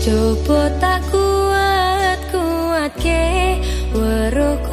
coba tak kuat kuat ke waruku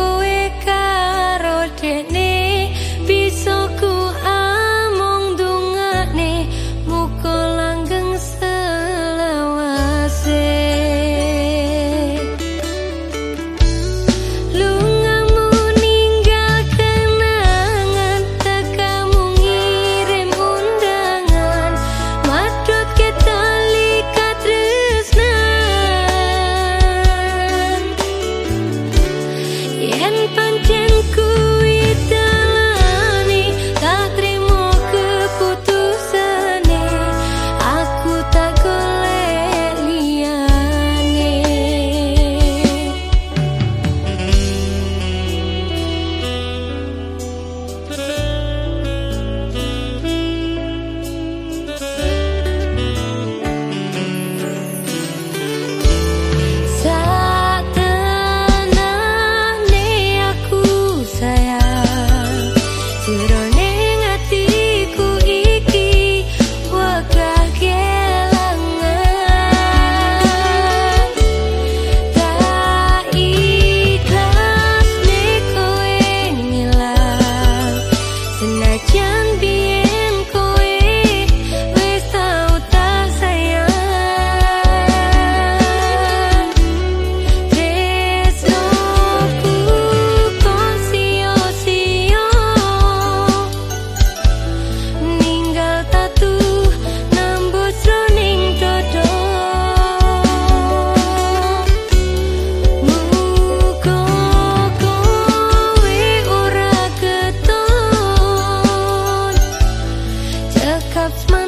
cuts my